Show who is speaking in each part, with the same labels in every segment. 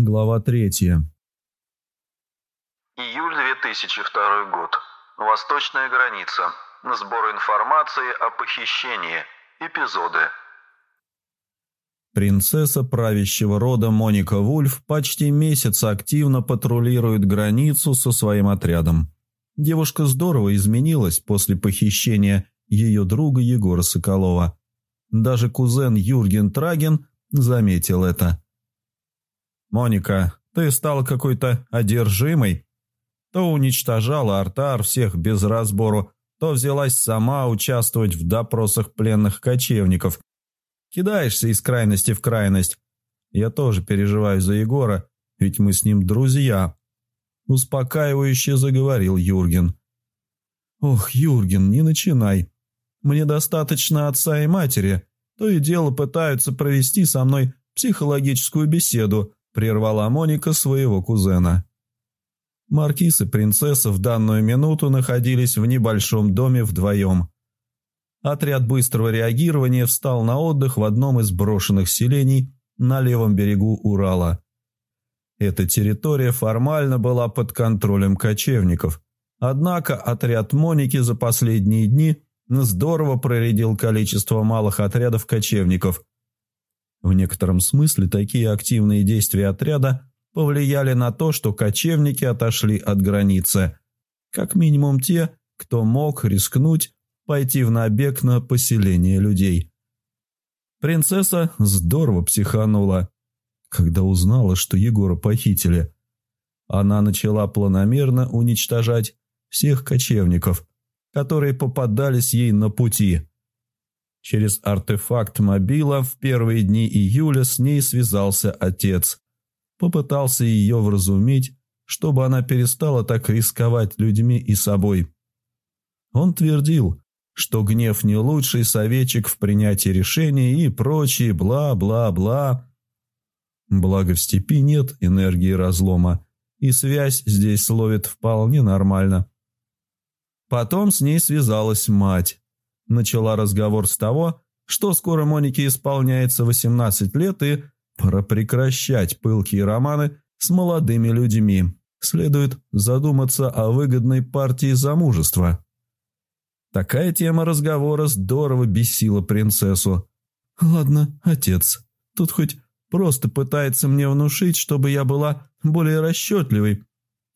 Speaker 1: Глава третья.
Speaker 2: Июль 2002 год. Восточная граница. Сбор информации о похищении. Эпизоды.
Speaker 1: Принцесса правящего рода Моника Вульф почти месяц активно патрулирует границу со своим отрядом. Девушка здорово изменилась после похищения ее друга Егора Соколова. Даже кузен Юрген Траген заметил это. «Моника, ты стала какой-то одержимой. То уничтожала артар всех без разбору, то взялась сама участвовать в допросах пленных кочевников. Кидаешься из крайности в крайность. Я тоже переживаю за Егора, ведь мы с ним друзья». Успокаивающе заговорил Юрген. «Ох, Юрген, не начинай. Мне достаточно отца и матери. То и дело пытаются провести со мной психологическую беседу, прервала Моника своего кузена. Маркиз и принцесса в данную минуту находились в небольшом доме вдвоем. Отряд быстрого реагирования встал на отдых в одном из брошенных селений на левом берегу Урала. Эта территория формально была под контролем кочевников, однако отряд Моники за последние дни здорово проредил количество малых отрядов кочевников – в некотором смысле такие активные действия отряда повлияли на то, что кочевники отошли от границы. Как минимум те, кто мог рискнуть пойти в набег на поселение людей. Принцесса здорово психанула, когда узнала, что Егора похитили. Она начала планомерно уничтожать всех кочевников, которые попадались ей на пути. Через артефакт мобила в первые дни июля с ней связался отец. Попытался ее вразумить, чтобы она перестала так рисковать людьми и собой. Он твердил, что гнев не лучший советчик в принятии решений и прочее бла-бла-бла. Благо в степи нет энергии разлома, и связь здесь ловит вполне нормально. Потом с ней связалась мать начала разговор с того, что скоро Монике исполняется 18 лет и пора прекращать пылкие романы с молодыми людьми. Следует задуматься о выгодной партии замужества. Такая тема разговора здорово бесила принцессу. «Ладно, отец, тут хоть просто пытается мне внушить, чтобы я была более расчетливой.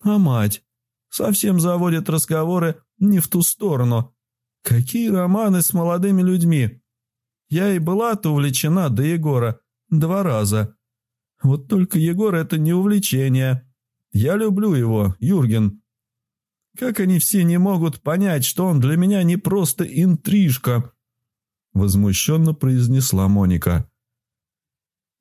Speaker 1: А мать совсем заводит разговоры не в ту сторону, Какие романы с молодыми людьми? Я и была-то увлечена до Егора два раза. Вот только Егор – это не увлечение. Я люблю его, Юрген. Как они все не могут понять, что он для меня не просто интрижка?» Возмущенно произнесла Моника.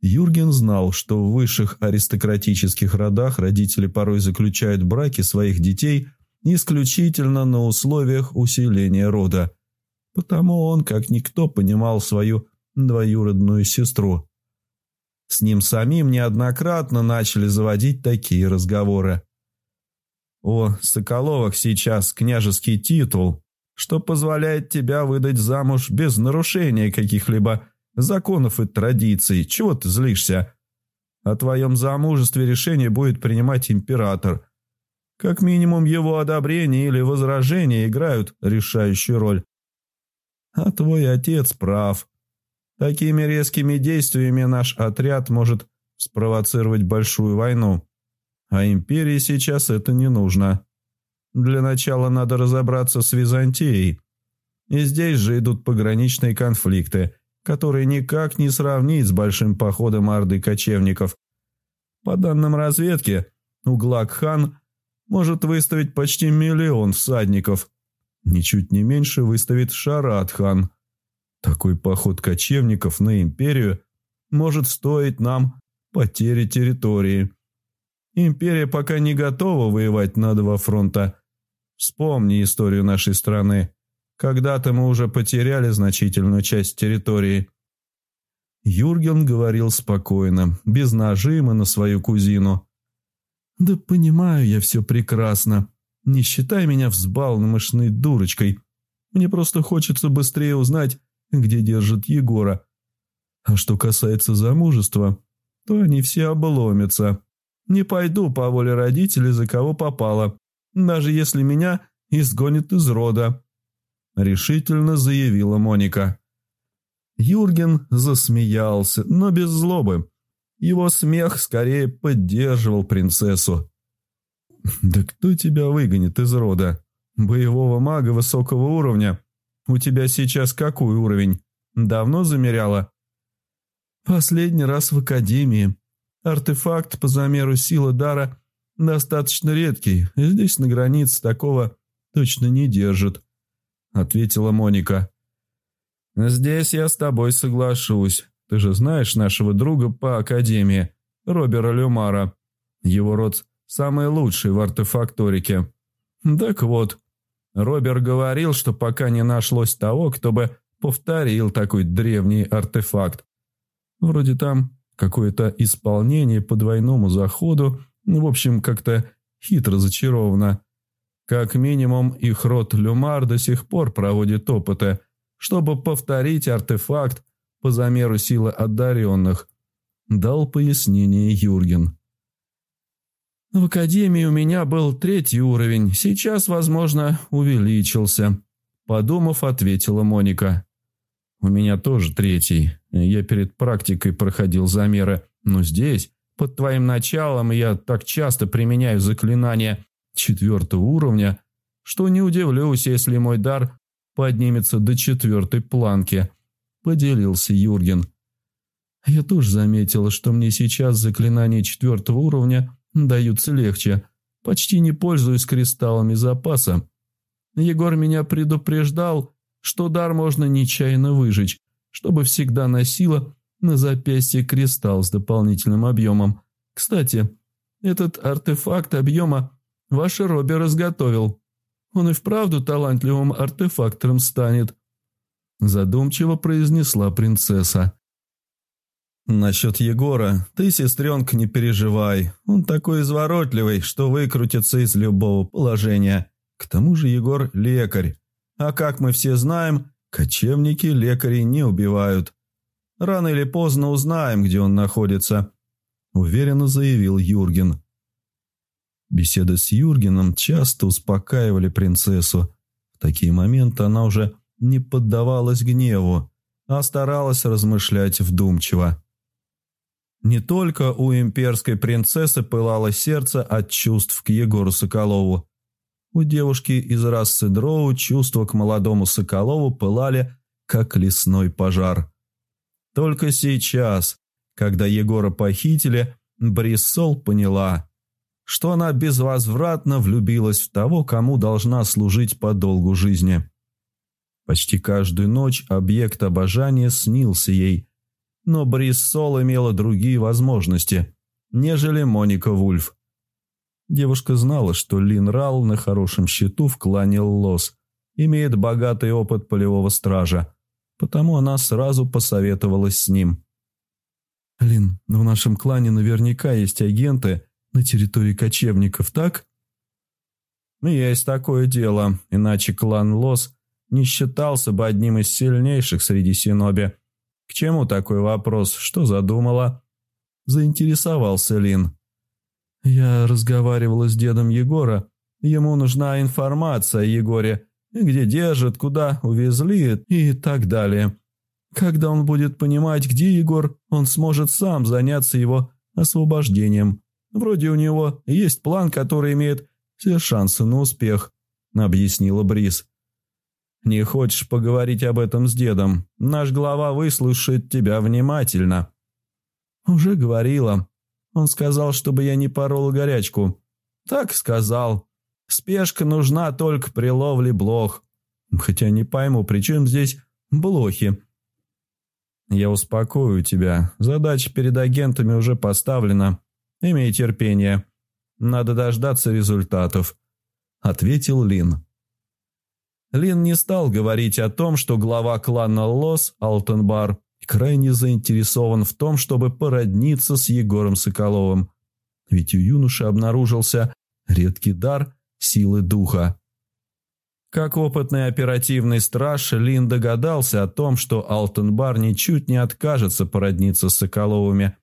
Speaker 1: Юрген знал, что в высших аристократических родах родители порой заключают браки своих детей – исключительно на условиях усиления рода. Потому он, как никто, понимал свою двоюродную сестру. С ним самим неоднократно начали заводить такие разговоры. «О, Соколовых сейчас княжеский титул, что позволяет тебя выдать замуж без нарушения каких-либо законов и традиций. Чего ты злишься? О твоем замужестве решение будет принимать император – как минимум его одобрение или возражение играют решающую роль. А твой отец прав. Такими резкими действиями наш отряд может спровоцировать большую войну. А империи сейчас это не нужно. Для начала надо разобраться с Византией. И здесь же идут пограничные конфликты, которые никак не сравнить с большим походом орды кочевников. По данным разведки, Углак-хан может выставить почти миллион всадников. Ничуть не меньше выставит Шарадхан. Такой поход кочевников на империю может стоить нам потери территории. Империя пока не готова воевать на два фронта. Вспомни историю нашей страны. Когда-то мы уже потеряли значительную часть территории. Юрген говорил спокойно, без нажима на свою кузину. «Да понимаю я все прекрасно. Не считай меня взбалмошной дурочкой. Мне просто хочется быстрее узнать, где держит Егора. А что касается замужества, то они все обломятся, Не пойду по воле родителей, за кого попало, даже если меня изгонят из рода», — решительно заявила Моника. Юрген засмеялся, но без злобы. Его смех скорее поддерживал принцессу. «Да кто тебя выгонит из рода? Боевого мага высокого уровня? У тебя сейчас какой уровень? Давно замеряла?» «Последний раз в академии. Артефакт по замеру силы дара достаточно редкий. Здесь на границе такого точно не держит», — ответила Моника. «Здесь я с тобой соглашусь. Ты же знаешь нашего друга по Академии, Робера Люмара. Его род самый лучший в артефакторике. Так вот, Робер говорил, что пока не нашлось того, кто бы повторил такой древний артефакт. Вроде там какое-то исполнение по двойному заходу, в общем, как-то хитро зачаровано. Как минимум, их род Люмар до сих пор проводит опыты – чтобы повторить артефакт по замеру силы одаренных, дал пояснение Юрген. В академии у меня был третий уровень, сейчас, возможно, увеличился. Подумав, ответила Моника. У меня тоже третий. Я перед практикой проходил замеры, но здесь, под твоим началом, я так часто применяю заклинания четвертого уровня, что не удивлюсь, если мой дар поднимется до четвертой планки», – поделился Юрген. «Я тоже заметила, что мне сейчас заклинания четвертого уровня даются легче. Почти не пользуюсь кристаллами запаса. Егор меня предупреждал, что дар можно нечаянно выжечь, чтобы всегда носила на запястье кристалл с дополнительным объемом. Кстати, этот артефакт объема ваш Робби разготовил. Он и вправду талантливым артефактором станет», – задумчиво произнесла принцесса. «Насчет Егора ты, сестренка, не переживай. Он такой изворотливый, что выкрутится из любого положения. К тому же Егор – лекарь. А как мы все знаем, кочевники лекарей не убивают. Рано или поздно узнаем, где он находится», – уверенно заявил Юрген. Беседы с Юргеном часто успокаивали принцессу. В такие моменты она уже не поддавалась гневу, а старалась размышлять вдумчиво. Не только у имперской принцессы пылало сердце от чувств к Егору Соколову. У девушки из расы Дроу чувства к молодому Соколову пылали, как лесной пожар. Только сейчас, когда Егора похитили, Бриссол поняла – что она безвозвратно влюбилась в того, кому должна служить по долгу жизни. Почти каждую ночь объект обожания снился ей, но Бриссол имела другие возможности, нежели Моника Вульф. Девушка знала, что Лин Рал на хорошем счету в клане Лос имеет богатый опыт полевого стража, потому она сразу посоветовалась с ним. «Лин, в нашем клане наверняка есть агенты», на территории кочевников, так? Есть такое дело, иначе клан Лос не считался бы одним из сильнейших среди синоби. К чему такой вопрос? Что задумала? Заинтересовался Лин. Я разговаривала с дедом Егора. Ему нужна информация о Егоре. Где держат, куда увезли и так далее. Когда он будет понимать, где Егор, он сможет сам заняться его освобождением. Вроде у него есть план, который имеет все шансы на успех», — объяснила Брис. «Не хочешь поговорить об этом с дедом? Наш глава выслушает тебя внимательно». «Уже говорила. Он сказал, чтобы я не порол горячку». «Так сказал. Спешка нужна только при ловле блох. Хотя не пойму, при чем здесь блохи?» «Я успокою тебя. Задача перед агентами уже поставлена. «Имей терпение. Надо дождаться результатов», — ответил Лин. Лин не стал говорить о том, что глава клана Лос, Алтенбар, крайне заинтересован в том, чтобы породниться с Егором Соколовым. Ведь у юноши обнаружился редкий дар силы духа. Как опытный оперативный страж, Лин догадался о том, что Алтенбар ничуть не откажется породниться с Соколовыми,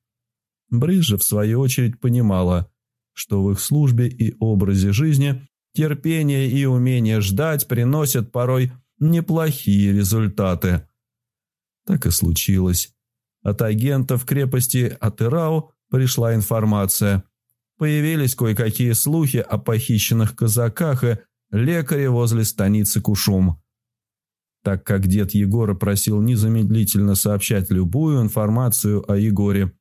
Speaker 1: Брызжа, в свою очередь, понимала, что в их службе и образе жизни терпение и умение ждать приносят порой неплохие результаты. Так и случилось. От агентов крепости Атырау пришла информация. Появились кое-какие слухи о похищенных казаках и лекаре возле станицы Кушум. Так как дед Егора просил незамедлительно сообщать любую информацию о Егоре,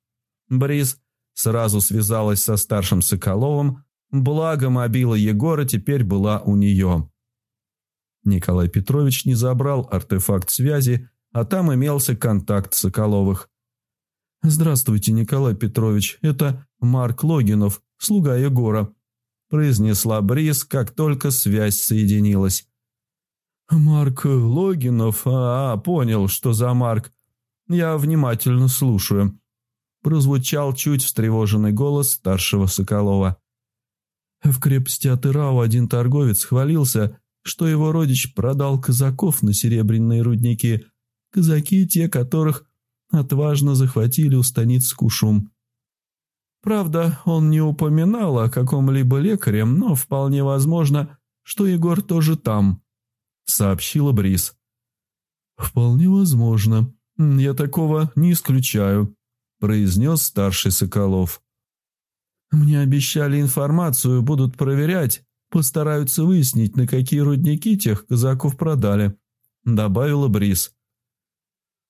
Speaker 1: Борис сразу связалась со старшим Соколовым, благо мобила Егора теперь была у нее. Николай Петрович не забрал артефакт связи, а там имелся контакт Соколовых. «Здравствуйте, Николай Петрович, это Марк Логинов, слуга Егора», произнесла Брис, как только связь соединилась. «Марк Логинов, а, а, понял, что за Марк. Я внимательно слушаю», прозвучал чуть встревоженный голос старшего Соколова. В крепости Атырау один торговец хвалился, что его родич продал казаков на серебряные рудники. Казаки те, которых отважно захватили у станиц Кушум. Правда, он не упоминал о каком-либо лекаре, но вполне возможно, что Егор тоже там, сообщила Брис. «Вполне возможно. Я такого не исключаю», – произнес старший Соколов. «Мне обещали информацию, будут проверять, постараются выяснить, на какие рудники тех казаков продали», – добавила Брис.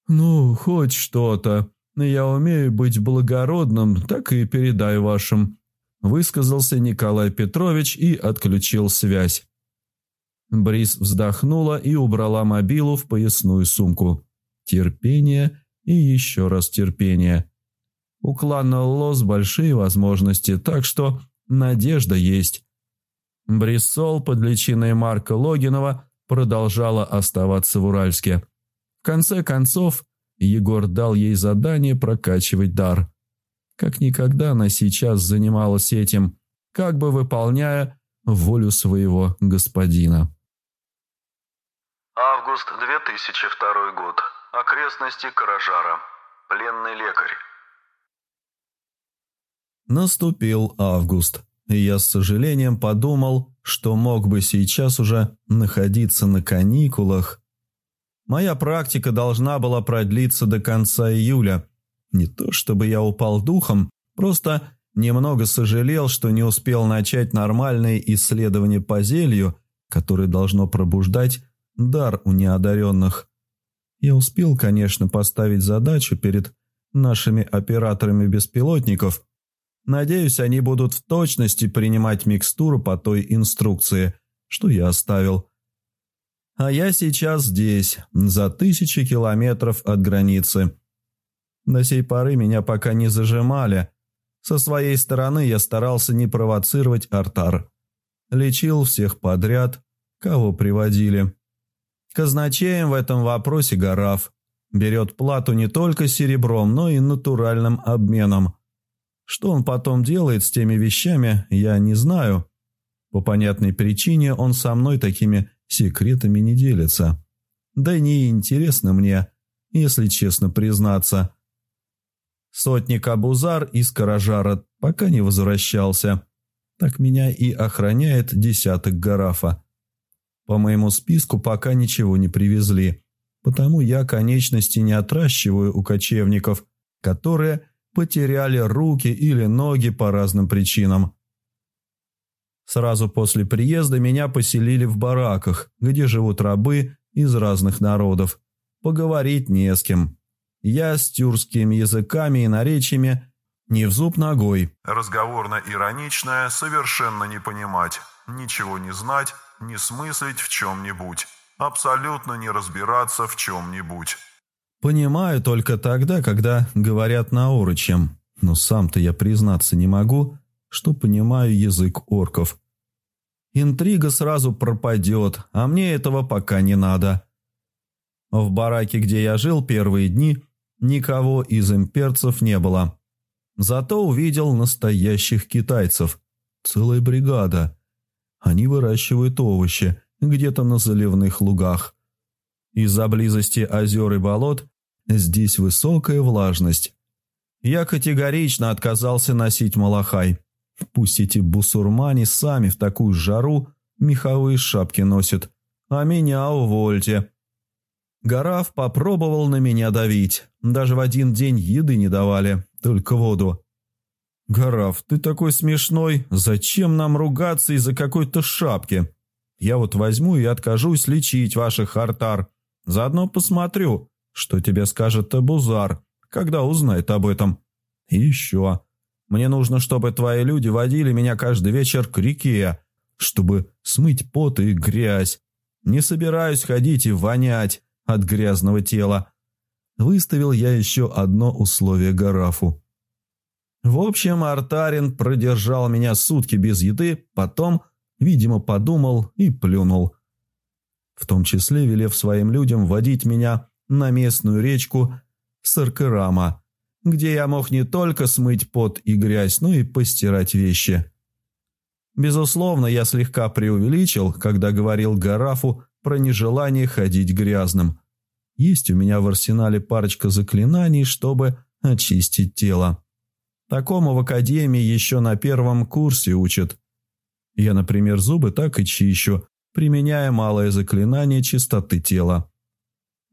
Speaker 1: «Ну, хоть что-то. Я умею быть благородным, так и передаю вашим», – высказался Николай Петрович и отключил связь. Брис вздохнула и убрала мобилу в поясную сумку. Терпение и еще раз терпение. У клана Лос большие возможности, так что надежда есть. Бриссол под личиной Марка Логинова продолжала оставаться в Уральске. В конце концов, Егор дал ей задание прокачивать дар. Как никогда она сейчас занималась этим, как бы выполняя волю своего господина.
Speaker 2: Август 2002 год. Окрестности Каражара. Пленный лекарь.
Speaker 1: Наступил август, и я с сожалением подумал, что мог бы сейчас уже находиться на каникулах. Моя практика должна была продлиться до конца июля. Не то чтобы я упал духом, просто немного сожалел, что не успел начать нормальные исследования по зелью, которое должно пробуждать дар у неодаренных. Я успел, конечно, поставить задачу перед нашими операторами беспилотников – Надеюсь, они будут в точности принимать микстуру по той инструкции, что я оставил. А я сейчас здесь, за тысячи километров от границы. До сей поры меня пока не зажимали. Со своей стороны я старался не провоцировать артар. Лечил всех подряд, кого приводили. Казначеем в этом вопросе Гараф. Берет плату не только серебром, но и натуральным обменом. Что он потом делает с теми вещами, я не знаю. По понятной причине он со мной такими секретами не делится. Да и не интересно мне, если честно признаться. Сотник Абузар из Каражара пока не возвращался. Так меня и охраняет десяток Гарафа. По моему списку пока ничего не привезли, потому я конечности не отращиваю у кочевников, которые потеряли руки или ноги по разным причинам. Сразу после приезда меня поселили в бараках, где живут рабы из разных народов. Поговорить не с кем. Я с тюркскими языками и наречиями не в зуб ногой.
Speaker 3: Разговорно-ироничное совершенно не понимать, ничего не знать, не смыслить в чем-нибудь, абсолютно не разбираться в чем-нибудь.
Speaker 1: Понимаю только тогда, когда говорят на орочем, но сам-то я признаться не могу, что понимаю язык орков. Интрига сразу пропадет, а мне этого пока не надо. В бараке, где я жил первые дни, никого из имперцев не было. Зато увидел настоящих китайцев. Целая бригада. Они выращивают овощи где-то на заливных лугах. Из-за близости озер и болот здесь высокая влажность. Я категорично отказался носить малахай. Пусть эти бусурмане сами в такую жару меховые шапки носят, а меня увольте. Гараф попробовал на меня давить. Даже в один день еды не давали, только воду. «Гараф, ты такой смешной. Зачем нам ругаться из-за какой-то шапки? Я вот возьму и откажусь лечить ваших артар. Заодно посмотрю, что тебе скажет Абузар, когда узнает об этом. И еще. Мне нужно, чтобы твои люди водили меня каждый вечер к реке, чтобы смыть пот и грязь. Не собираюсь ходить и вонять от грязного тела. Выставил я еще одно условие Гарафу. В общем, Артарин продержал меня сутки без еды, потом, видимо, подумал и плюнул. В том числе велев своим людям водить меня на местную речку Саркарама, где я мог не только смыть пот и грязь, но и постирать вещи. Безусловно, я слегка преувеличил, когда говорил Гарафу про нежелание ходить грязным. Есть у меня в арсенале парочка заклинаний, чтобы очистить тело. Такому в академии еще на первом курсе учат. Я, например, зубы так и чищу, применяя малое заклинание чистоты тела.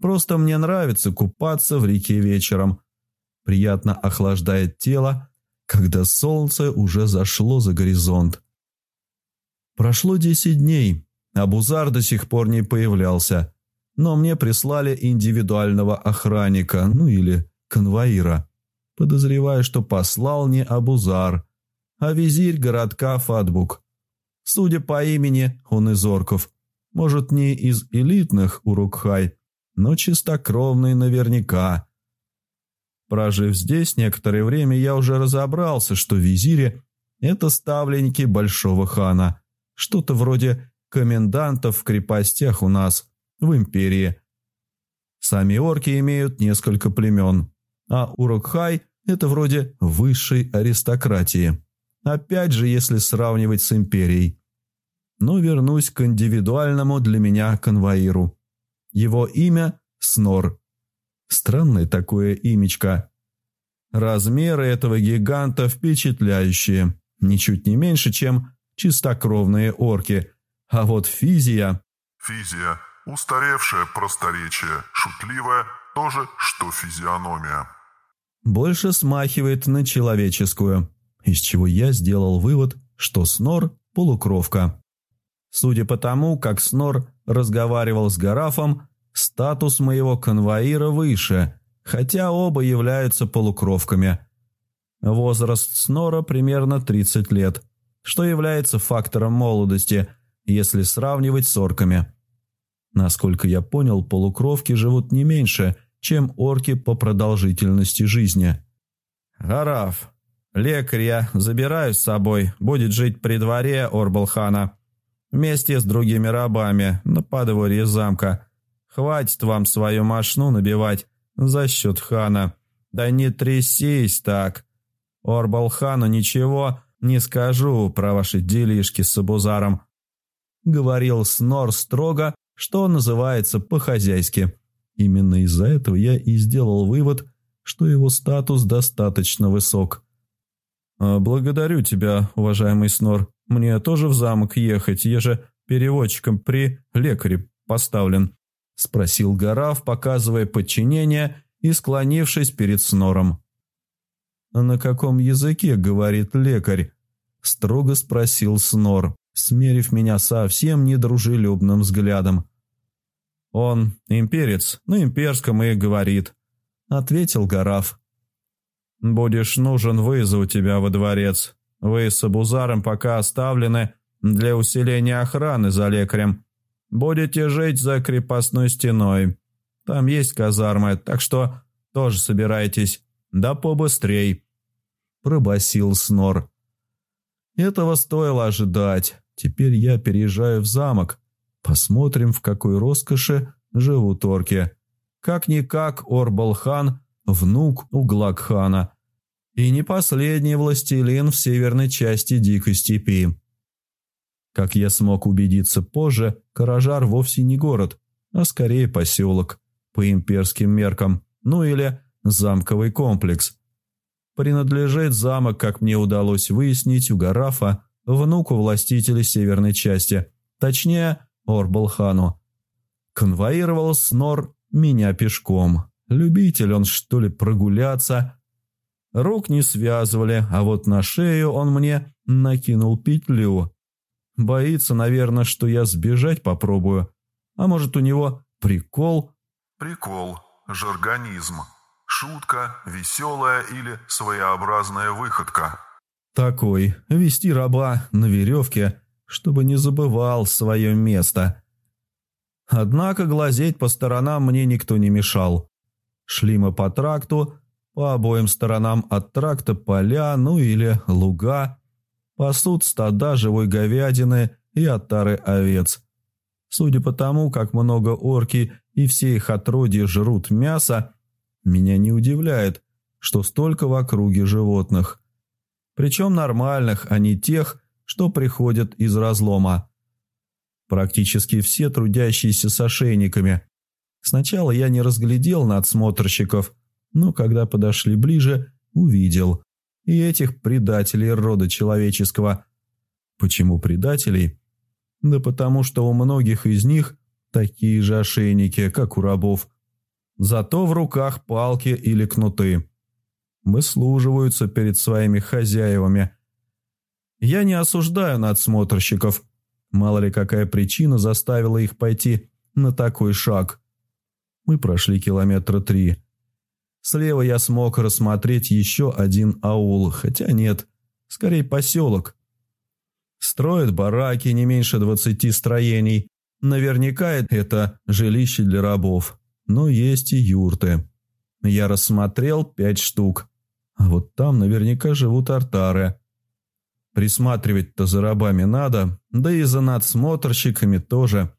Speaker 1: Просто мне нравится купаться в реке вечером. Приятно охлаждает тело, когда солнце уже зашло за горизонт. Прошло десять дней, а Бузар до сих пор не появлялся, но мне прислали индивидуального охранника, ну или конвоира. Подозреваю, что послал не Абузар, а визирь городка Фатбук. Судя по имени, он из орков. Может, не из элитных Урукхай, но чистокровный наверняка. Прожив здесь некоторое время, я уже разобрался, что визири – это ставленники большого хана, что-то вроде комендантов в крепостях у нас, в империи. Сами орки имеют несколько племен, а Урокхай – это вроде высшей аристократии. Опять же, если сравнивать с империей. Но вернусь к индивидуальному для меня конвоиру. Его имя – Снор. Странное такое имечко. Размеры этого гиганта впечатляющие, ничуть не меньше, чем чистокровные орки. А вот физия...
Speaker 3: Физия – устаревшее просторечие, шутливое, тоже что физиономия.
Speaker 1: Больше смахивает на человеческую, из чего я сделал вывод, что Снор – полукровка. Судя по тому, как Снор разговаривал с Гарафом, статус моего конвоира выше, хотя оба являются полукровками. Возраст Снора примерно 30 лет – что является фактором молодости, если сравнивать с орками. Насколько я понял, полукровки живут не меньше, чем орки по продолжительности жизни. «Гараф, лекарь я забираю с собой, будет жить при дворе Орбалхана, вместе с другими рабами на подворье замка. Хватит вам свою мошну набивать за счет хана. Да не трясись так. Орбалхану ничего «Не скажу про ваши делишки с Абузаром», — говорил Снор строго, что называется по-хозяйски. Именно из-за этого я и сделал вывод, что его статус достаточно высок. «А «Благодарю тебя, уважаемый Снор. Мне тоже в замок ехать, я же переводчиком при лекаре поставлен», — спросил Гараф, показывая подчинение и склонившись перед Снором. «На каком языке говорит лекарь?» строго спросил Снор, смерив меня совсем недружелюбным взглядом. «Он имперец, на имперском и говорит», — ответил Гараф. «Будешь нужен, вызову тебя во дворец. Вы с Абузаром пока оставлены для усиления охраны за лекарем. Будете жить за крепостной стеной. Там есть казармы, так что тоже собирайтесь. Да побыстрей», — пробасил Снор. Этого стоило ожидать. Теперь я переезжаю в замок. Посмотрим, в какой роскоши живут орки. Как-никак Орбалхан – внук Углакхана. И не последний властелин в северной части Дикой Степи. Как я смог убедиться позже, Каражар вовсе не город, а скорее поселок, по имперским меркам, ну или замковый комплекс. принадлежит замок, как мне удалось выяснить у Гарафа, внуку властителя северной части, точнее, Орбалхану. Конвоировал Снор меня пешком. Любитель он, что ли, прогуляться. Рук не связывали, а вот на шею он мне накинул петлю. Боится, наверное, что я сбежать попробую. А может, у него прикол?
Speaker 3: Прикол. Жаргонизм. Шутка, веселая или своеобразная выходка.
Speaker 1: Такой. Вести раба на веревке, чтобы не забывал свое место. Однако глазеть по сторонам мне никто не мешал. Шли мы по тракту, по обоим сторонам от тракта поля, ну или луга. Пасут стада живой говядины и отары овец. Судя по тому, как много орки и все их отродья жрут мясо, меня не удивляет, что столько в округе животных. Причем нормальных, а не тех, что приходят из разлома. Практически все трудящиеся с ошейниками. Сначала я не разглядел надсмотрщиков, но когда подошли ближе, увидел. И этих предателей рода человеческого. Почему предателей? Да потому что у многих из них такие же ошейники, как у рабов. Зато в руках палки или кнуты. Выслуживаются перед своими хозяевами. Я не осуждаю надсмотрщиков. Мало ли какая причина заставила их пойти на такой шаг. Мы прошли километра три. Слева я смог рассмотреть еще один аул, хотя нет, скорее поселок. Строят бараки не меньше двадцати строений. Наверняка это жилище для рабов. Но есть и юрты. Я рассмотрел пять штук. А вот там наверняка живут артары. Присматривать-то за рабами надо, да и за надсмотрщиками тоже.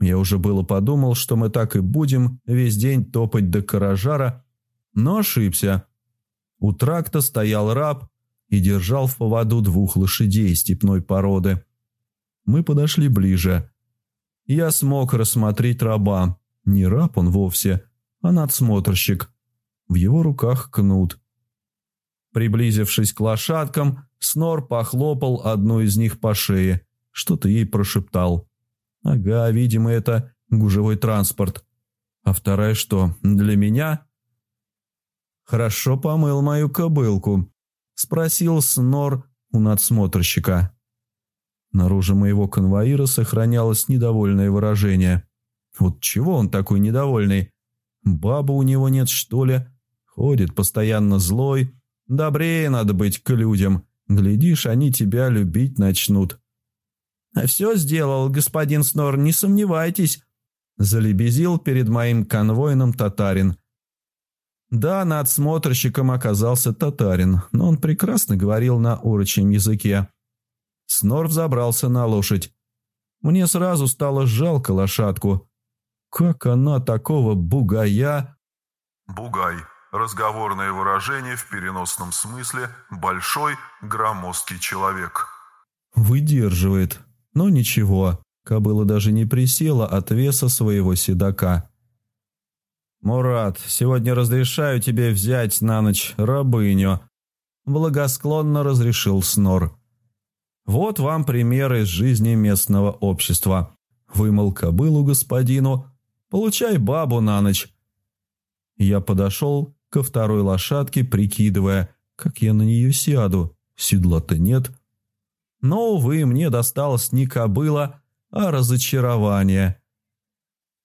Speaker 1: Я уже было подумал, что мы так и будем весь день топать до Каражара, но ошибся. У тракта стоял раб и держал в поводу двух лошадей степной породы. Мы подошли ближе. Я смог рассмотреть раба. Не раб он вовсе, а надсмотрщик. В его руках кнут. Приблизившись к лошадкам, Снор похлопал одну из них по шее, что-то ей прошептал. «Ага, видимо, это гужевой транспорт. А вторая что, для меня?» «Хорошо помыл мою кобылку», – спросил Снор у надсмотрщика. Наружу моего конвоира сохранялось недовольное выражение. Вот чего он такой недовольный? Баба у него нет, что ли? Ходит постоянно злой. Добрее надо быть к людям. Глядишь, они тебя любить начнут. «А все сделал, господин Снор, не сомневайтесь», – залебезил перед моим конвойным татарин – да, надсмотрщиком оказался татарин, но он прекрасно говорил на урочьем языке. Снор взобрался на лошадь. Мне сразу стало жалко лошадку. Как она такого бугая...
Speaker 3: Бугай. Разговорное выражение в переносном смысле «большой, громоздкий человек».
Speaker 1: Выдерживает. Но ничего, кобыла даже не присела от веса своего седока. «Мурат, сегодня разрешаю тебе взять на ночь рабыню», – благосклонно разрешил Снор. «Вот вам пример из жизни местного общества. Вымыл кобылу господину, получай бабу на ночь». Я подошел ко второй лошадке, прикидывая, как я на нее сяду. Седла-то нет. Но, увы, мне досталось не кобыла, а разочарование –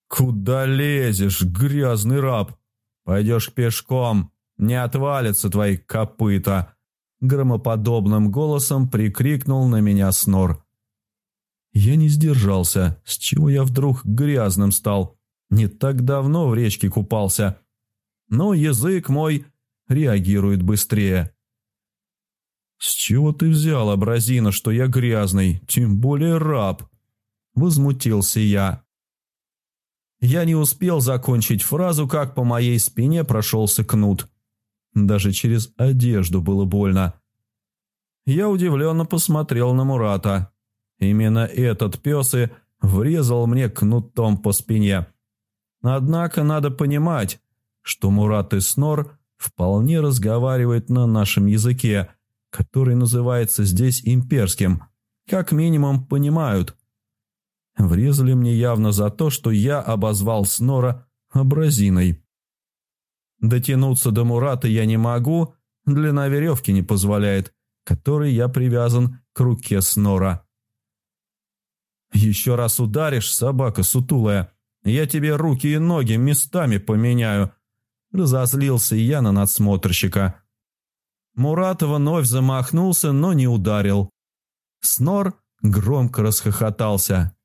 Speaker 1: «Куда лезешь, грязный раб? Пойдешь пешком, не отвалятся твои копыта!» Громоподобным голосом прикрикнул на меня Снор. Я не сдержался, с чего я вдруг грязным стал. Не так давно в речке купался. Но язык мой реагирует быстрее. «С чего ты взял, абразина, что я грязный, тем более раб?» Возмутился я. Я не успел закончить фразу, как по моей спине прошелся кнут. Даже через одежду было больно. Я удивленно посмотрел на Мурата. Именно этот пес и врезал мне кнутом по спине. Однако надо понимать, что Мурат и Снор вполне разговаривает на нашем языке, который называется здесь имперским. Как минимум понимают. Врезали мне явно за то, что я обозвал Снора абразиной. Дотянуться до Мурата я не могу, длина веревки не позволяет, которой я привязан к руке Снора. «Еще раз ударишь, собака сутулая, я тебе руки и ноги местами поменяю», разозлился я на надсмотрщика. Муратова вновь замахнулся, но не ударил. Снор громко расхохотался.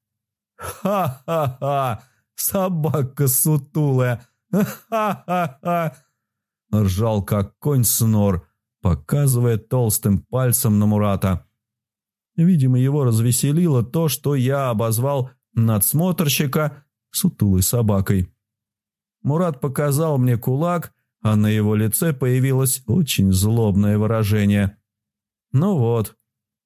Speaker 1: «Ха-ха-ха! Собака сутулая! Ха-ха-ха!» Ржал, как конь Снор, показывая толстым пальцем на Мурата. Видимо, его развеселило то, что я обозвал надсмотрщика сутулой собакой. Мурат показал мне кулак, а на его лице появилось очень злобное выражение. «Ну вот,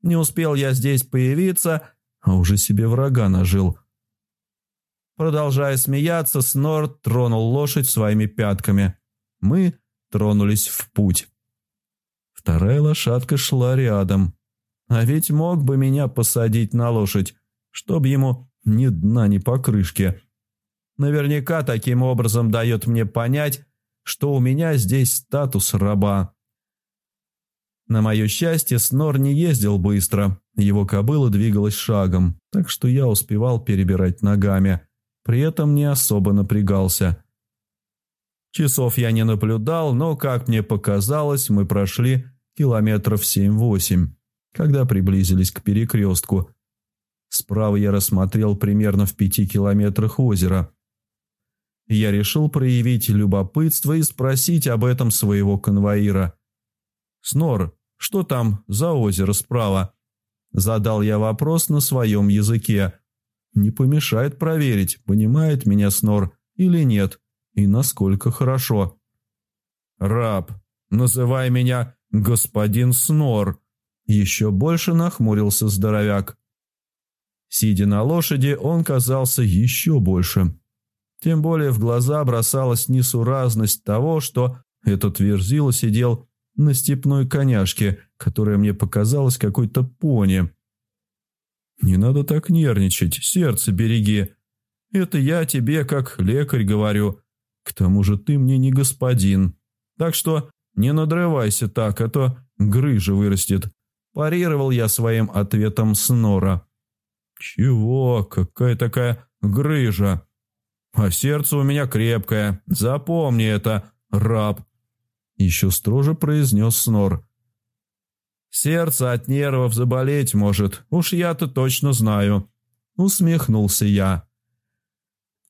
Speaker 1: не успел я здесь появиться, а уже себе врага нажил». Продолжая смеяться, Снорд тронул лошадь своими пятками. Мы тронулись в путь. Вторая лошадка шла рядом. А ведь мог бы меня посадить на лошадь, чтоб ему ни дна, ни покрышки. Наверняка таким образом дает мне понять, что у меня здесь статус раба. На мое счастье, Снор не ездил быстро, его кобыла двигалась шагом, так что я успевал перебирать ногами, при этом не особо напрягался. Часов я не наблюдал, но, как мне показалось, мы прошли километров семь-восемь когда приблизились к перекрестку. Справа я рассмотрел примерно в пяти километрах озера. Я решил проявить любопытство и спросить об этом своего конвоира. «Снор, что там за озеро справа?» Задал я вопрос на своем языке. Не помешает проверить, понимает меня Снор или нет, и насколько хорошо. «Раб, называй меня господин Снор», еще больше нахмурился здоровяк. Сидя на лошади, он казался еще больше. Тем более в глаза бросалась несуразность того, что этот верзила сидел на степной коняшке, которая мне показалась какой-то пони. «Не надо так нервничать, сердце береги. Это я тебе как лекарь говорю. К тому же ты мне не господин. Так что не надрывайся так, а то грыжа вырастет. Парировал я своим ответом Снора. «Чего? Какая такая грыжа? А сердце у меня крепкое. Запомни это, раб!» Еще строже произнес Снор. «Сердце от нервов заболеть может, уж я-то точно знаю», — усмехнулся я.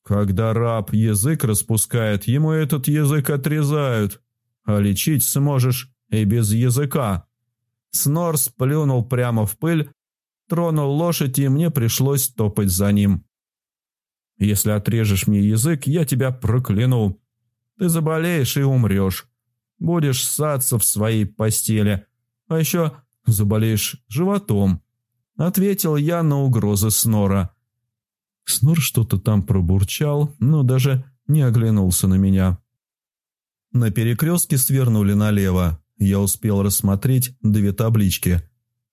Speaker 1: «Когда раб язык распускает, ему этот язык отрезают, а лечить сможешь и без языка». Снор сплюнул прямо в пыль, тронул лошадь, и мне пришлось топать за ним. «Если отрежешь мне язык, я тебя прокляну. Ты заболеешь и умрешь. Будешь ссаться в своей постели, а еще заболеешь животом», — ответил я на угрозы Снора. Снор что-то там пробурчал, но даже не оглянулся на меня. На перекрестке свернули налево, я успел рассмотреть две таблички.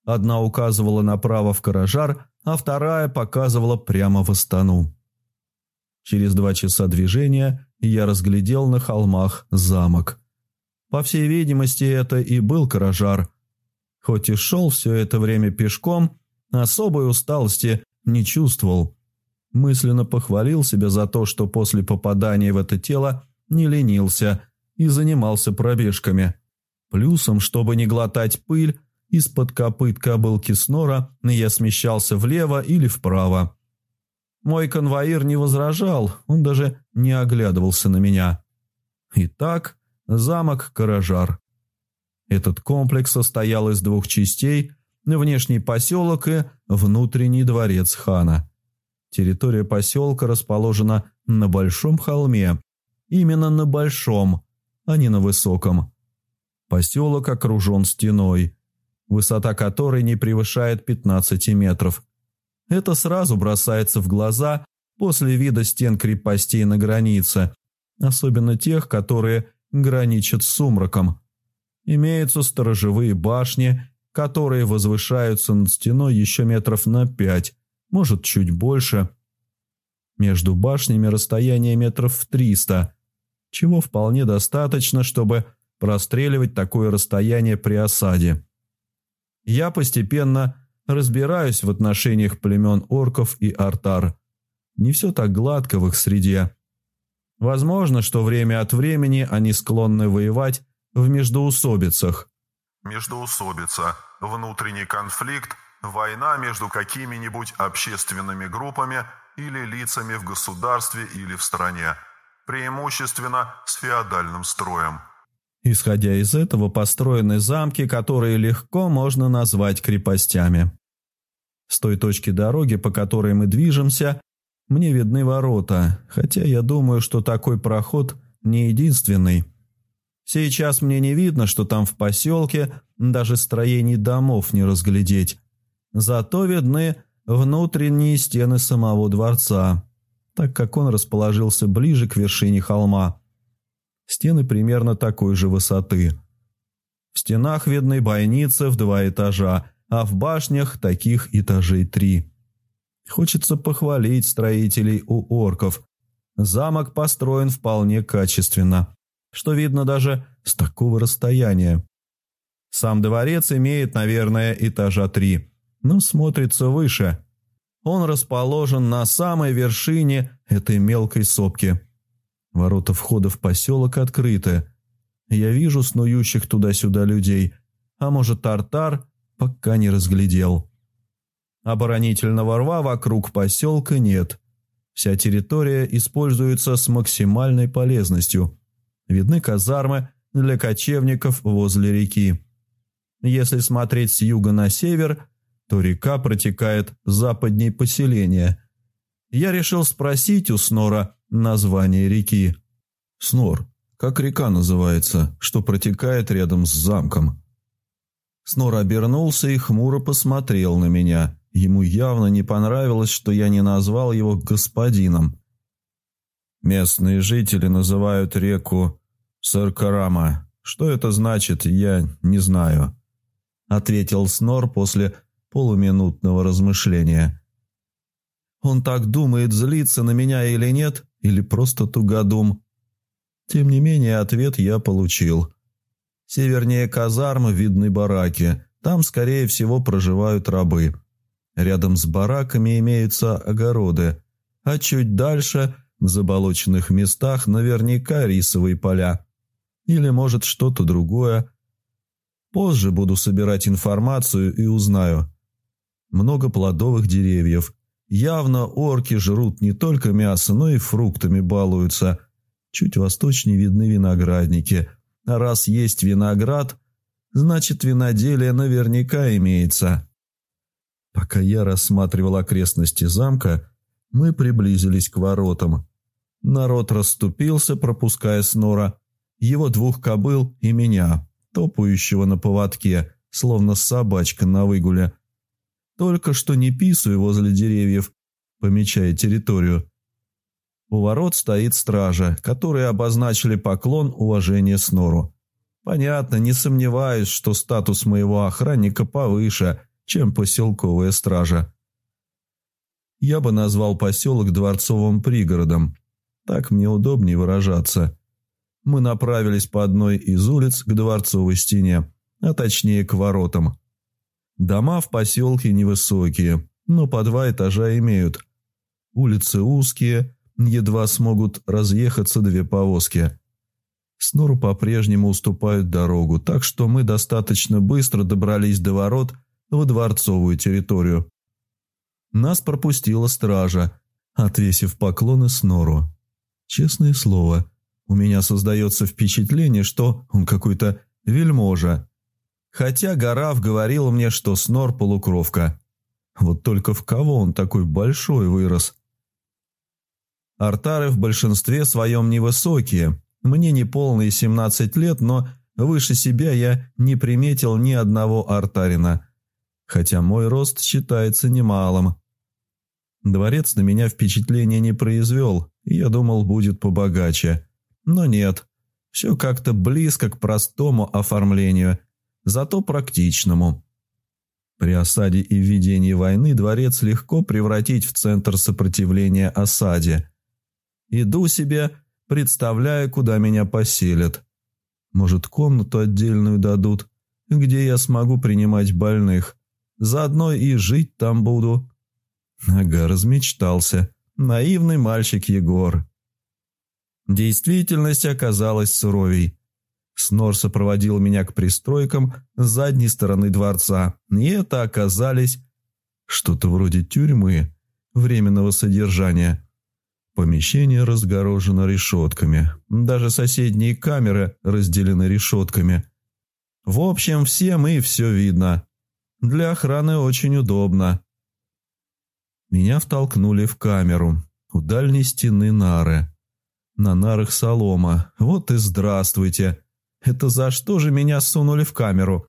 Speaker 1: Одна указывала направо в Каражар, а вторая показывала прямо в Астану. Через два часа движения я разглядел на холмах замок. По всей видимости, это и был Каражар. Хоть и шел все это время пешком, особой усталости не чувствовал. Мысленно похвалил себя за то, что после попадания в это тело не ленился и занимался пробежками – Плюсом, чтобы не глотать пыль, из-под копыт кобылки снора я смещался влево или вправо. Мой конвоир не возражал, он даже не оглядывался на меня. Итак, замок Каражар. Этот комплекс состоял из двух частей – внешний поселок и внутренний дворец хана. Территория поселка расположена на большом холме. Именно на большом, а не на высоком. Поселок окружен стеной, высота которой не превышает 15 метров. Это сразу бросается в глаза после вида стен крепостей на границе, особенно тех, которые граничат с сумраком. Имеются сторожевые башни, которые возвышаются над стеной еще метров на пять, может, чуть больше. Между башнями расстояние метров в триста, чего вполне достаточно, чтобы простреливать такое расстояние при осаде. Я постепенно разбираюсь в отношениях племен орков и артар. Не все так гладко в их среде. Возможно, что время от времени они склонны воевать в междоусобицах.
Speaker 3: Междоусобица – внутренний конфликт, война между какими-нибудь общественными группами или лицами в государстве или в стране, преимущественно с феодальным строем.
Speaker 1: Исходя из этого построены замки, которые легко можно назвать крепостями. С той точки дороги, по которой мы движемся, мне видны ворота, хотя я думаю, что такой проход не единственный. Сейчас мне не видно, что там в поселке даже строений домов не разглядеть. Зато видны внутренние стены самого дворца, так как он расположился ближе к вершине холма. Стены примерно такой же высоты. В стенах видны бойницы в два этажа, а в башнях таких этажей три. Хочется похвалить строителей у орков. Замок построен вполне качественно, что видно даже с такого расстояния. Сам дворец имеет, наверное, этажа три, но смотрится выше. Он расположен на самой вершине этой мелкой сопки. Ворота входа в поселок открыты. Я вижу снующих туда-сюда людей, а может, Тартар пока не разглядел. Оборонительного рва вокруг поселка нет. Вся территория используется с максимальной полезностью. Видны казармы для кочевников возле реки. Если смотреть с юга на север, то река протекает западней поселения. Я решил спросить у Снора название реки. «Снор, как река называется, что протекает рядом с замком?» Снор обернулся и хмуро посмотрел на меня. Ему явно не понравилось, что я не назвал его господином. Местные жители называют реку Саркарама. Что это значит, я не знаю. Ответил Снор после полуминутного размышления. Он так думает, злиться на меня или нет, или просто тугодум. Тем не менее, ответ я получил. Севернее казармы видны бараки. Там, скорее всего, проживают рабы. Рядом с бараками имеются огороды. А чуть дальше, в заболоченных местах, наверняка рисовые поля. Или, может, что-то другое. Позже буду собирать информацию и узнаю. Много плодовых деревьев. Явно орки жрут не только мясо, но и фруктами балуются. Чуть восточнее видны виноградники – а раз есть виноград, значит виноделие наверняка имеется. Пока я рассматривал окрестности замка, мы приблизились к воротам. Народ расступился, пропуская Снора, его двух кобыл и меня, топающего на поводке, словно собачка на выгуле. Только что не писаю возле деревьев, помечая территорию. У ворот стоит стража, которые обозначили поклон уважения Снору. Понятно, не сомневаюсь, что статус моего охранника повыше, чем поселковая стража. Я бы назвал поселок дворцовым пригородом. Так мне удобнее выражаться. Мы направились по одной из улиц к дворцовой стене, а точнее к воротам. Дома в поселке невысокие, но по два этажа имеют. Улицы узкие, едва смогут разъехаться две повозки. Снору по-прежнему уступают дорогу, так что мы достаточно быстро добрались до ворот в дворцовую территорию. Нас пропустила стража, отвесив поклоны Снору. Честное слово, у меня создается впечатление, что он какой-то вельможа. Хотя Гараф говорил мне, что Снор полукровка. Вот только в кого он такой большой вырос? Артары в большинстве своем невысокие. Мне не полные 17 лет, но выше себя я не приметил ни одного артарина. Хотя мой рост считается немалым. Дворец на меня впечатления не произвел, и я думал, будет побогаче. Но нет. Все как-то близко к простому оформлению, зато практичному. При осаде и введении войны дворец легко превратить в центр сопротивления осаде. Иду себе, представляя, куда меня поселят. Может, комнату отдельную дадут, где я смогу принимать больных. Заодно и жить там буду. Ага, размечтался. Наивный мальчик Егор. Действительность оказалась суровей. Снор сопроводил меня к пристройкам с задней стороны дворца, и это оказались что-то вроде тюрьмы, временного содержания. Помещение разгорожено решетками, даже соседние камеры разделены решетками. В общем, всем и все видно. Для охраны очень удобно. Меня втолкнули в камеру. У дальней стены нары. На нарах солома. Вот и здравствуйте. Это за что же меня сунули в камеру?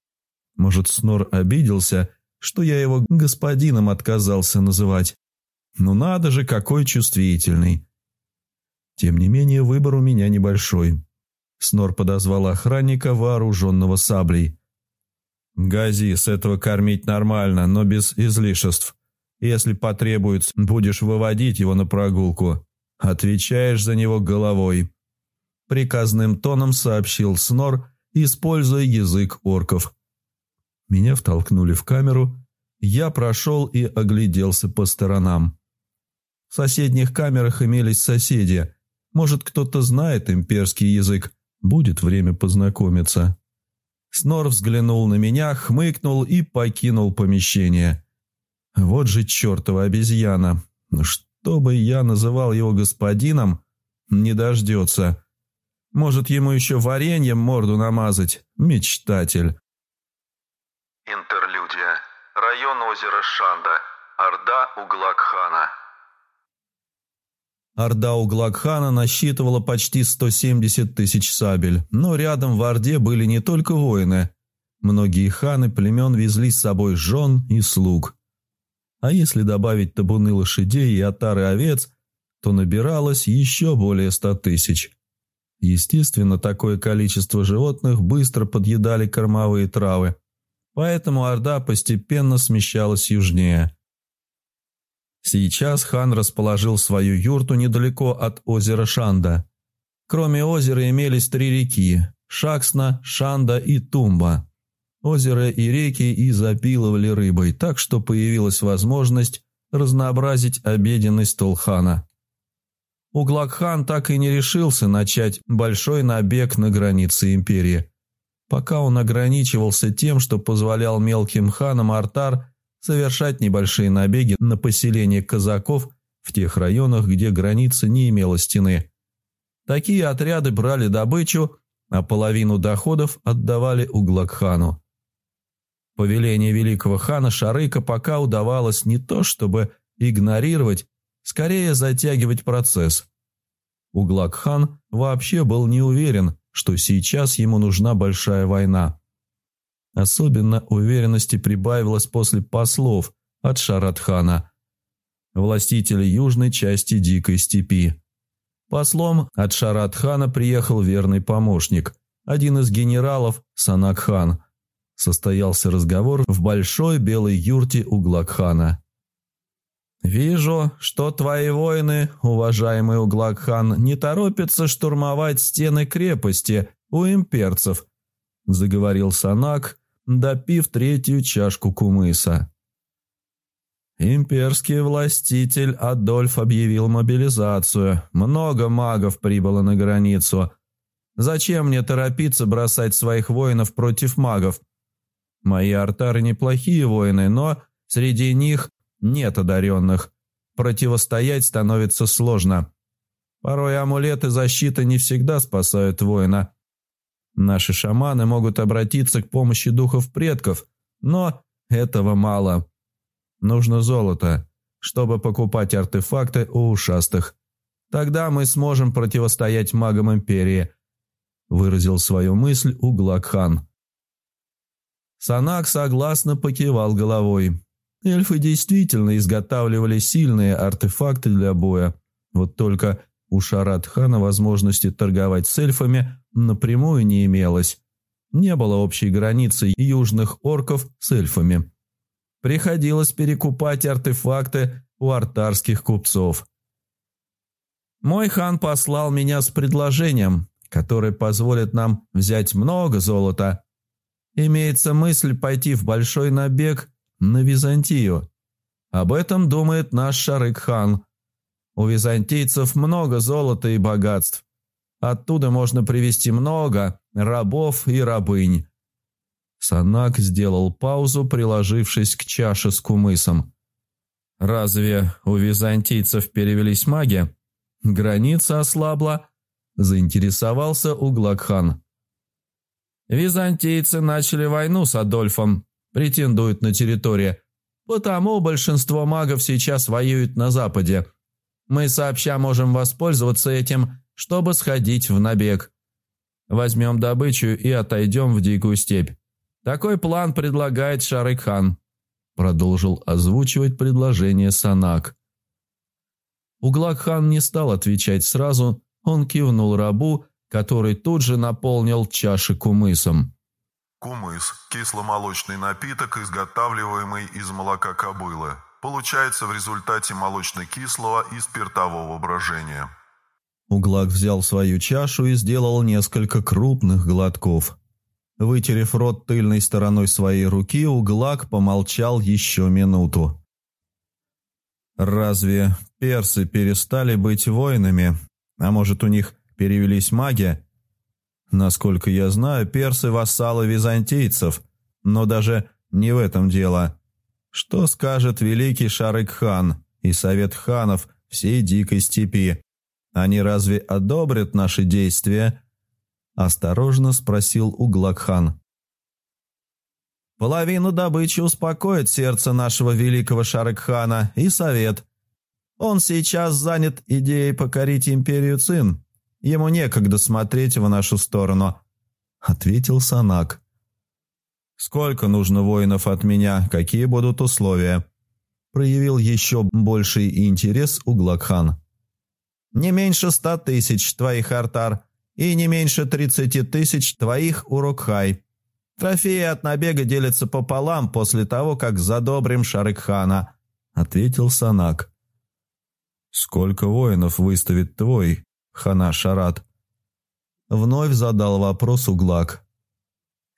Speaker 1: Может, Снор обиделся, что я его господином отказался называть? Ну надо же, какой чувствительный. Тем не менее, выбор у меня небольшой. Снор подозвал охранника, вооруженного саблей. «Гази, с этого кормить нормально, но без излишеств. Если потребуется, будешь выводить его на прогулку. Отвечаешь за него головой. Приказным тоном сообщил Снор, используя язык орков. Меня втолкнули в камеру. Я прошел и огляделся по сторонам. В соседних камерах имелись соседи. Может, кто-то знает имперский язык. Будет время познакомиться. Снор взглянул на меня, хмыкнул и покинул помещение. Вот же чертова обезьяна. Ну чтобы я называл его господином, не дождется. Может, ему еще вареньем морду намазать? Мечтатель.
Speaker 2: Интерлюдия. Район озера Шанда. Орда Углакхана.
Speaker 1: Орда Углакхана насчитывала почти 170 тысяч сабель, но рядом в Орде были не только воины. Многие ханы племен везли с собой жен и слуг. А если добавить табуны лошадей и отары овец, то набиралось еще более ста тысяч. Естественно, такое количество животных быстро подъедали кормовые травы, поэтому Орда постепенно смещалась южнее. Сейчас хан расположил свою юрту недалеко от озера Шанда. Кроме озера имелись три реки – Шаксна, Шанда и Тумба. Озеро и реки изобиловали рыбой, так что появилась возможность разнообразить обеденный стол хана. Углакхан так и не решился начать большой набег на границы империи. Пока он ограничивался тем, что позволял мелким ханам Артар совершать небольшие набеги на поселение казаков в тех районах, где границы не имела стены. Такие отряды брали добычу, а половину доходов отдавали Углакхану. По велению великого хана Шарыка пока удавалось не то чтобы игнорировать, скорее затягивать процесс. Углак-хан вообще был не уверен, что сейчас ему нужна большая война. Особенно уверенности прибавилось после послов от Шаратхана, властителя южной части Дикой степи. Послом от Шаратхана приехал верный помощник, один из генералов Санакхан – состоялся разговор в большой белой юрте у Глакхана. «Вижу, что твои воины, уважаемый Углакхан, не торопятся штурмовать стены крепости у имперцев», заговорил Санак, допив третью чашку кумыса. Имперский властитель Адольф объявил мобилизацию. Много магов прибыло на границу. Зачем мне торопиться бросать своих воинов против магов? Мои артары неплохие воины, но среди них нет одаренных. Противостоять становится сложно. Порой амулеты защиты не всегда спасают воина. Наши шаманы могут обратиться к помощи духов предков, но этого мало. Нужно золото, чтобы покупать артефакты у ушастых. Тогда мы сможем противостоять магам Империи», – выразил свою мысль Углакхан. Санак согласно покивал головой. Эльфы действительно изготавливали сильные артефакты для боя. Вот только У Шарат-хана возможности торговать с эльфами напрямую не имелось. Не было общей границы южных орков с эльфами. Приходилось перекупать артефакты у артарских купцов. Мой хан послал меня с предложением, которое позволит нам взять много золота. Имеется мысль пойти в большой набег на Византию. Об этом думает наш Шарык-хан. У византийцев много золота и богатств. Оттуда можно привезти много рабов и рабынь. Санак сделал паузу, приложившись к чаше с кумысом. «Разве у византийцев перевелись маги? Граница ослабла?» Заинтересовался Углакхан. «Византийцы начали войну с Адольфом, претендуют на территорию. Потому большинство магов сейчас воюют на Западе. Мы сообща можем воспользоваться этим, чтобы сходить в набег. Возьмем добычу и отойдем в дикую степь. Такой план предлагает Шарык-хан», – продолжил озвучивать предложение Санак. Углак-хан не стал отвечать сразу, он кивнул рабу, который тут же наполнил чаши кумысом.
Speaker 3: Кумыс – кисломолочный напиток, изготавливаемый из молока кобылы. Получается в результате молочно-кислого и спиртового брожения.
Speaker 1: Углак взял свою чашу и сделал несколько крупных глотков. Вытерев рот тыльной стороной своей руки, Углак помолчал еще минуту. «Разве персы перестали быть воинами? А может, у них перевелись маги?» Насколько я знаю, персы – вассалы византийцев, но даже не в этом дело. Что скажет великий Шарык-хан и совет ханов всей дикой степи? Они разве одобрят наши действия?» Осторожно спросил Углакхан. «Половину добычи успокоит сердце нашего великого Шарык-хана и совет. Он сейчас занят идеей покорить империю Цин, Ему некогда смотреть в нашу сторону», — ответил Санак. «Сколько нужно воинов от меня? Какие будут условия?» Проявил еще больший интерес Углакхан. «Не меньше ста тысяч твоих артар и не меньше тридцати тысяч твоих урокхай. Трофеи от набега делятся пополам после того, как задобрим Шарыкхана», — ответил Санак. «Сколько воинов выставит твой Хана Шарат. Вновь задал вопрос Углак.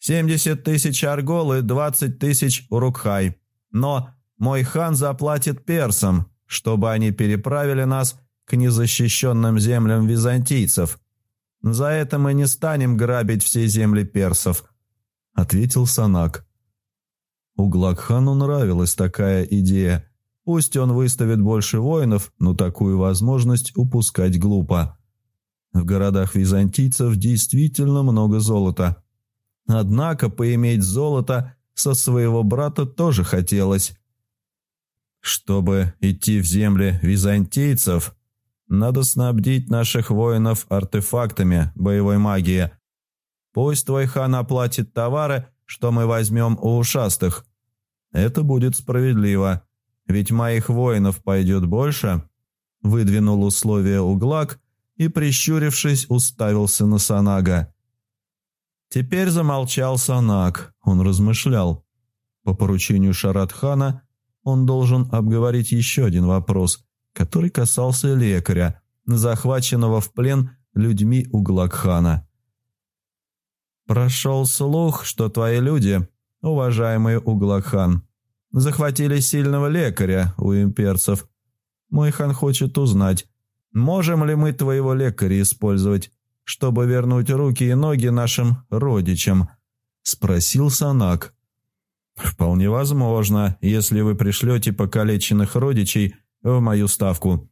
Speaker 1: «Семьдесят тысяч аргол и двадцать тысяч урукхай. Но мой хан заплатит персам, чтобы они переправили нас к незащищенным землям византийцев. За это мы не станем грабить все земли персов», — ответил Санак. Углакхану нравилась такая идея. Пусть он выставит больше воинов, но такую возможность упускать глупо. В городах византийцев действительно много золота. Однако поиметь золото со своего брата тоже хотелось. Чтобы идти в земли византийцев, надо снабдить наших воинов артефактами боевой магии. Пусть твой хан оплатит товары, что мы возьмем у ушастых. Это будет справедливо, ведь моих воинов пойдет больше. Выдвинул условие Углак – и, прищурившись, уставился на Санага. Теперь замолчал Санаг, он размышлял. По поручению Шаратхана он должен обговорить еще один вопрос, который касался лекаря, захваченного в плен людьми Углакхана. «Прошел слух, что твои люди, уважаемый Углакхан, захватили сильного лекаря у имперцев. Мой хан хочет узнать, Можем ли мы твоего лекаря использовать, чтобы вернуть руки и ноги нашим родичам?» – спросил Санак. «Вполне возможно, если вы пришлете покалеченных родичей в мою ставку.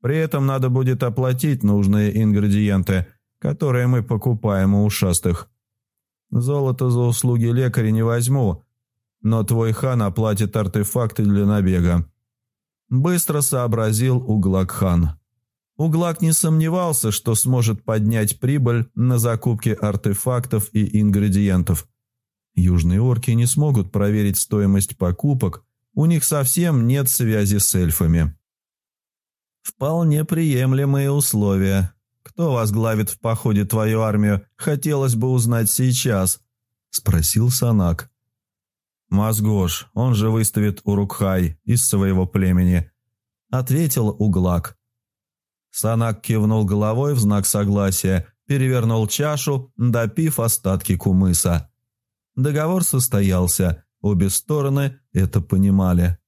Speaker 1: При этом надо будет оплатить нужные ингредиенты, которые мы покупаем у ушастых. Золото за услуги лекаря не возьму, но твой хан оплатит артефакты для набега». Быстро сообразил Углакхан. Углак не сомневался, что сможет поднять прибыль на закупке артефактов и ингредиентов. Южные орки не смогут проверить стоимость покупок, у них совсем нет связи с эльфами. Вполне приемлемые условия. Кто возглавит в походе твою армию, хотелось бы узнать сейчас», — спросил Санак. «Мазгош, он же выставит Урукхай из своего племени», — ответил Углак. Санак кивнул головой в знак согласия, перевернул чашу, допив остатки кумыса. Договор состоялся, обе стороны это понимали.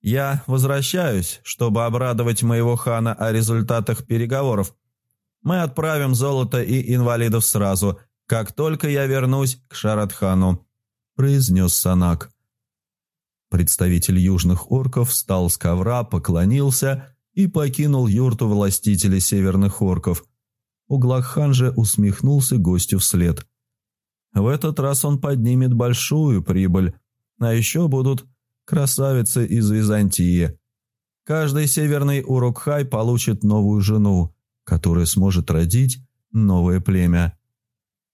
Speaker 1: «Я возвращаюсь, чтобы обрадовать моего хана о результатах переговоров. Мы отправим золото и инвалидов сразу, как только я вернусь к Шаратхану», – произнес Санак. Представитель южных орков встал с ковра, поклонился и покинул юрту властителя северных орков. Углаххан же усмехнулся гостю вслед. В этот раз он поднимет большую прибыль, а еще будут красавицы из Византии. Каждый северный Урукхай получит новую жену, которая сможет родить новое племя.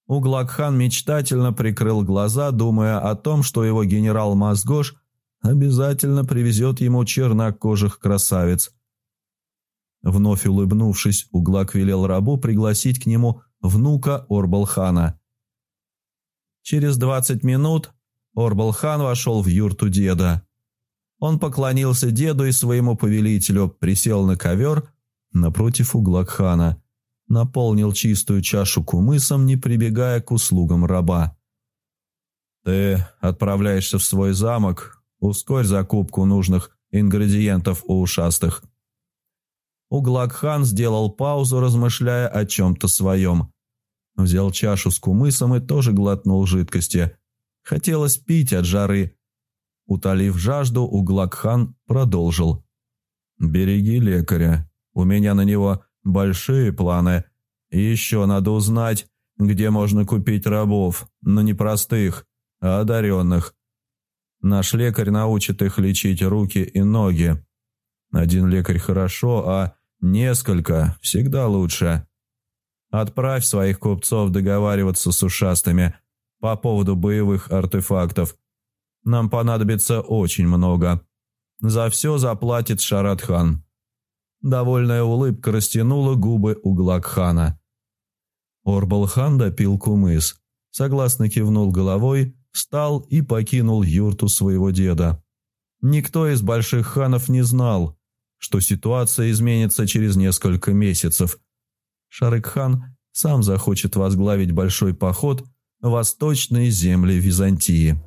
Speaker 1: Углакхан мечтательно прикрыл глаза, думая о том, что его генерал Мазгош обязательно привезет ему чернокожих красавиц. Вновь улыбнувшись, Углак велел рабу пригласить к нему внука Орбалхана. Через двадцать минут Орбалхан вошел в юрту деда. Он поклонился деду и своему повелителю, присел на ковер напротив Углакхана, наполнил чистую чашу кумысом, не прибегая к услугам раба. «Ты отправляешься в свой замок, ускорь закупку нужных ингредиентов у ушастых», Углакхан сделал паузу, размышляя о чем-то своем. Взял чашу с кумысом и тоже глотнул жидкости. Хотелось пить от жары. Утолив жажду, Углакхан продолжил. «Береги лекаря. У меня на него большие планы. И еще надо узнать, где можно купить рабов, но не простых, а одаренных. Наш лекарь научит их лечить руки и ноги. Один лекарь хорошо, а Несколько, всегда лучше. Отправь своих купцов договариваться с ушастыми по поводу боевых артефактов. Нам понадобится очень много. За все заплатит Шаратхан. Довольная улыбка растянула губы у Глакхана. Орбалхан допил кумыс, согласно кивнул головой, встал и покинул юрту своего деда. Никто из больших ханов не знал, что ситуация изменится через несколько месяцев. Шарыкхан сам захочет возглавить большой поход в восточные земли Византии.